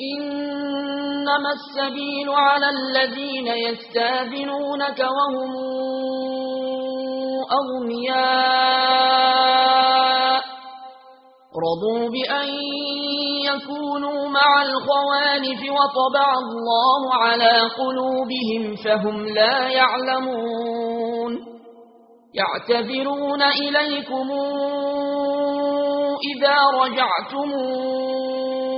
إنما السبيل على الذين يستاذنونك وهم أغنياء. رضوا بأن يكونوا مع الخوانف وطبع الله على قلوبهم فهم لا يعلمون. يعتذرون إليكم إذا رجعتمون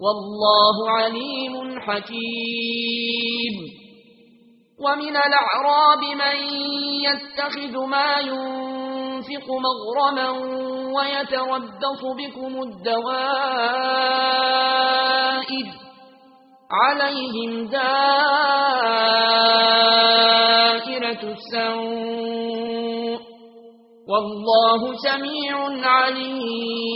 والله عليم حكيم. ومن الأعراب من يتخذ ما ينفق مغرما ويتردف بكم الدوائد عليهم دائرة السوء. والله سميع عليم.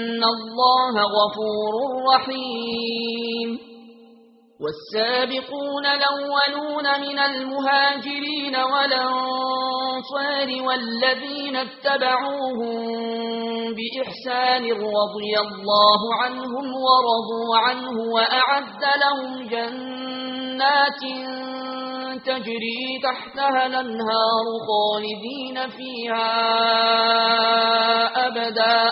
ان الله غفور رحيم والسابقون الاولون من المهاجرين والانصار والذين اتبعوهم باحسان رضي الله عنهم ورضوا عنه واعد لهم جنات تجري تحتها الانهار خالدين فيها ابدا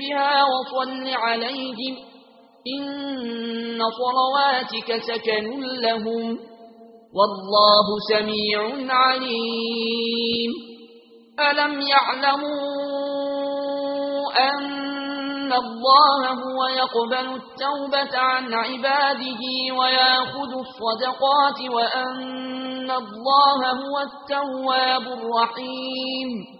بها وصل عليهم إن صلواتك سكن لهم والله سميع عليم. ألم يعلموا أن الله هو يقبل التوبة عن عباده ويأخذ الصدقات وأن الله هو التواب الرحيم.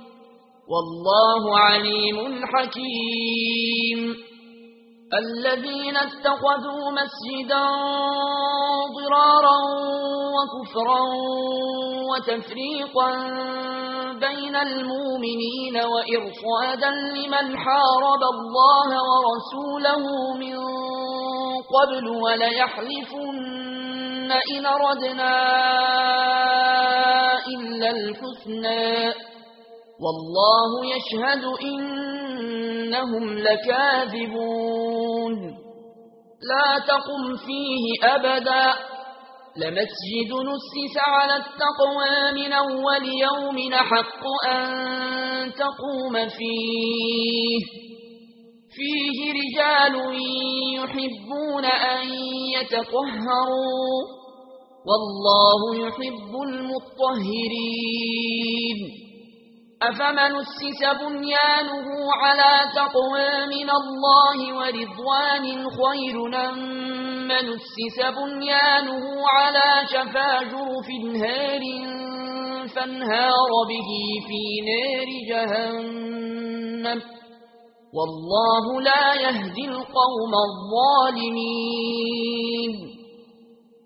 والله عليم حكيم الذين اتخذوا مسجدا ضرارا وكفرا وتفريقا بين المؤمنين وإرصادا لمن حارب الله ورسوله من قبل وليحلفن إن ردنا إلا الحسنى والله يشهد إنهم لكاذبون. لا تقم فيه أبدا. لمسجد نسس على التقوى من أول يوم حق أن تقوم فيه. فيه رجال يحبون أن يتطهروا. والله يحب المطهرين. أفمن السس بنيانه على تقوى من الله ورضوان خير من السس بنيانه على شفا في هار فانهار به في نار جهنم والله لا يهدي القوم الظالمين